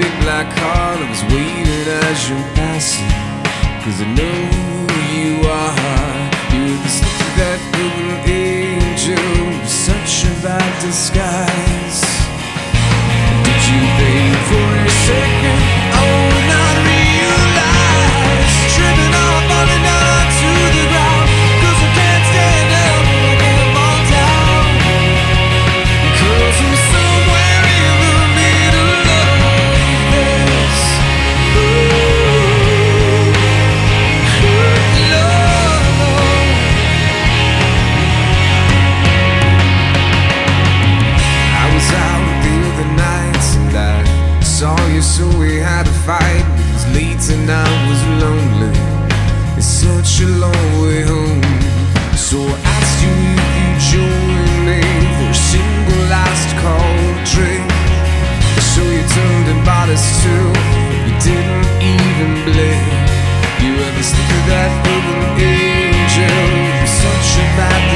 my car I was waiting as you're passing Cause I know who you are so we had a fight. because late and I was lonely. It's such a long way home. So I asked you if you'd join me for a single last call drink. So you turned and bought us two. You didn't even blink. You ever stick of that golden angel. Such a bad